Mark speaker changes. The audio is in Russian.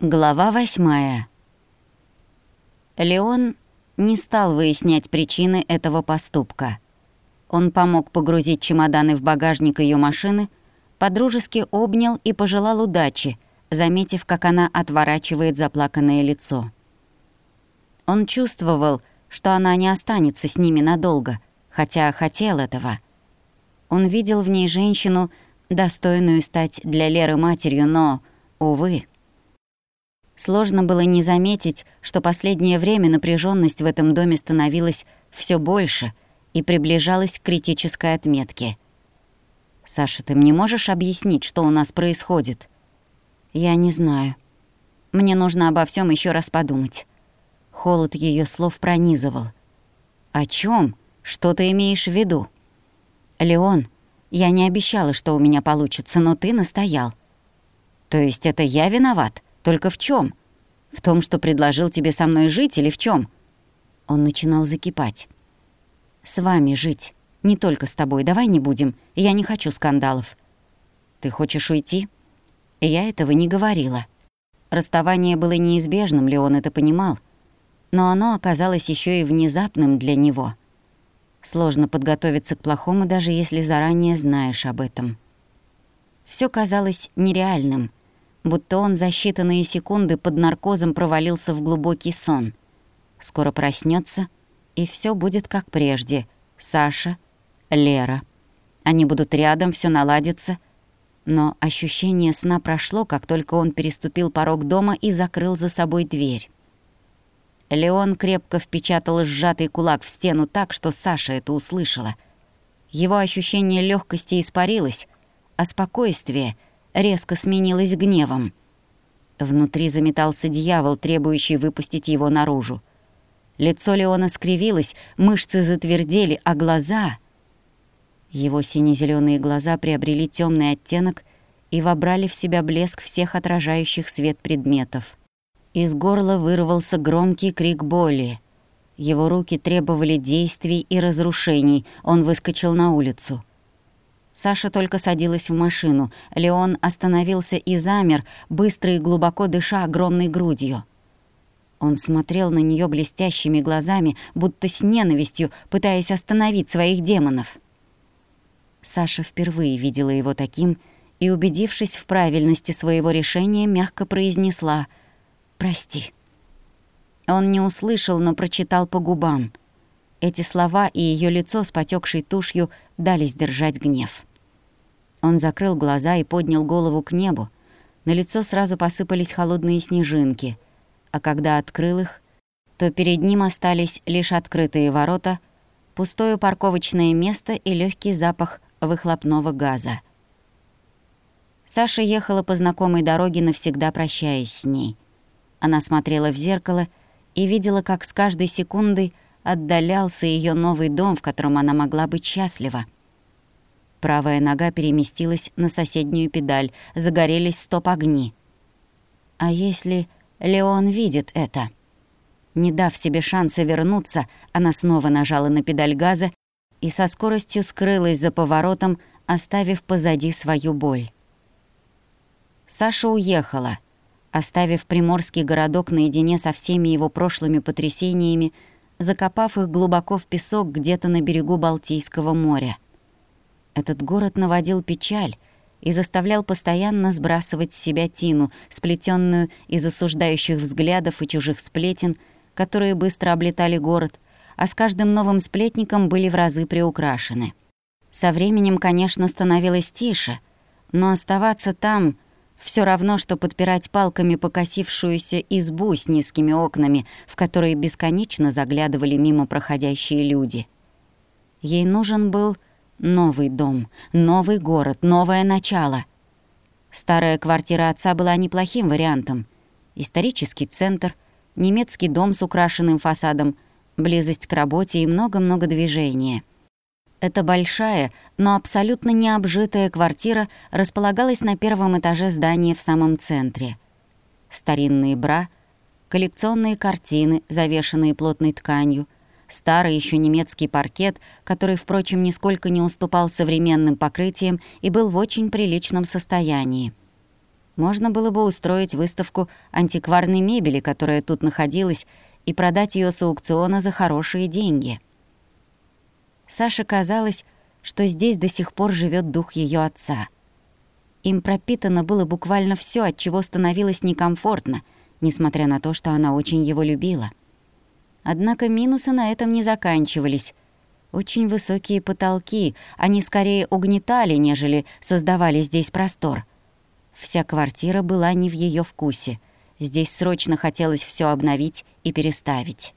Speaker 1: Глава восьмая. Леон не стал выяснять причины этого поступка. Он помог погрузить чемоданы в багажник ее машины, подружески обнял и пожелал удачи, заметив, как она отворачивает заплаканное лицо. Он чувствовал, что она не останется с ними надолго, хотя хотел этого. Он видел в ней женщину, достойную стать для Леры матерью, но, увы, Сложно было не заметить, что последнее время напряженность в этом доме становилась все больше и приближалась к критической отметке. «Саша, ты мне можешь объяснить, что у нас происходит?» «Я не знаю. Мне нужно обо всем еще раз подумать». Холод ее слов пронизывал. «О чем? Что ты имеешь в виду?» «Леон, я не обещала, что у меня получится, но ты настоял». «То есть это я виноват?» Только в чем? В том, что предложил тебе со мной жить или в чем? Он начинал закипать. «С вами жить. Не только с тобой. Давай не будем. Я не хочу скандалов». «Ты хочешь уйти?» Я этого не говорила. Расставание было неизбежным, Леон это понимал. Но оно оказалось еще и внезапным для него. Сложно подготовиться к плохому, даже если заранее знаешь об этом. Все казалось нереальным — будто он за считанные секунды под наркозом провалился в глубокий сон. Скоро проснется, и все будет как прежде. Саша, Лера. Они будут рядом, все наладится. Но ощущение сна прошло, как только он переступил порог дома и закрыл за собой дверь. Леон крепко впечатал сжатый кулак в стену так, что Саша это услышала. Его ощущение легкости испарилось, а спокойствие — резко сменилось гневом. Внутри заметался дьявол, требующий выпустить его наружу. Лицо Леона скривилось, мышцы затвердели, а глаза... Его сине-зелёные глаза приобрели темный оттенок и вобрали в себя блеск всех отражающих свет предметов. Из горла вырвался громкий крик боли. Его руки требовали действий и разрушений. Он выскочил на улицу. Саша только садилась в машину. Леон остановился и замер, быстро и глубоко дыша огромной грудью. Он смотрел на нее блестящими глазами, будто с ненавистью, пытаясь остановить своих демонов. Саша впервые видела его таким и, убедившись в правильности своего решения, мягко произнесла «Прости». Он не услышал, но прочитал по губам. Эти слова и ее лицо с потекшей тушью дали сдержать гнев. Он закрыл глаза и поднял голову к небу. На лицо сразу посыпались холодные снежинки, а когда открыл их, то перед ним остались лишь открытые ворота, пустое парковочное место и легкий запах выхлопного газа. Саша ехала по знакомой дороге, навсегда прощаясь с ней. Она смотрела в зеркало и видела, как с каждой секундой отдалялся ее новый дом, в котором она могла быть счастлива. Правая нога переместилась на соседнюю педаль, загорелись стоп-огни. А если Леон видит это? Не дав себе шанса вернуться, она снова нажала на педаль газа и со скоростью скрылась за поворотом, оставив позади свою боль. Саша уехала, оставив приморский городок наедине со всеми его прошлыми потрясениями, закопав их глубоко в песок где-то на берегу Балтийского моря. Этот город наводил печаль и заставлял постоянно сбрасывать с себя тину, сплетенную из осуждающих взглядов и чужих сплетен, которые быстро облетали город, а с каждым новым сплетником были в разы приукрашены. Со временем, конечно, становилось тише, но оставаться там все равно, что подпирать палками покосившуюся избу с низкими окнами, в которые бесконечно заглядывали мимо проходящие люди. Ей нужен был Новый дом, новый город, новое начало. Старая квартира отца была неплохим вариантом. Исторический центр, немецкий дом с украшенным фасадом, близость к работе и много-много движения. Эта большая, но абсолютно необжитая квартира располагалась на первом этаже здания в самом центре. Старинные бра, коллекционные картины, завешенные плотной тканью — Старый еще немецкий паркет, который, впрочем, нисколько не уступал современным покрытиям и был в очень приличном состоянии. Можно было бы устроить выставку антикварной мебели, которая тут находилась, и продать ее с аукциона за хорошие деньги. Саше казалось, что здесь до сих пор живет дух ее отца. Им пропитано было буквально все, от чего становилось некомфортно, несмотря на то, что она очень его любила. Однако минусы на этом не заканчивались. Очень высокие потолки, они скорее угнетали, нежели создавали здесь простор. Вся квартира была не в ее вкусе. Здесь срочно хотелось все обновить и переставить.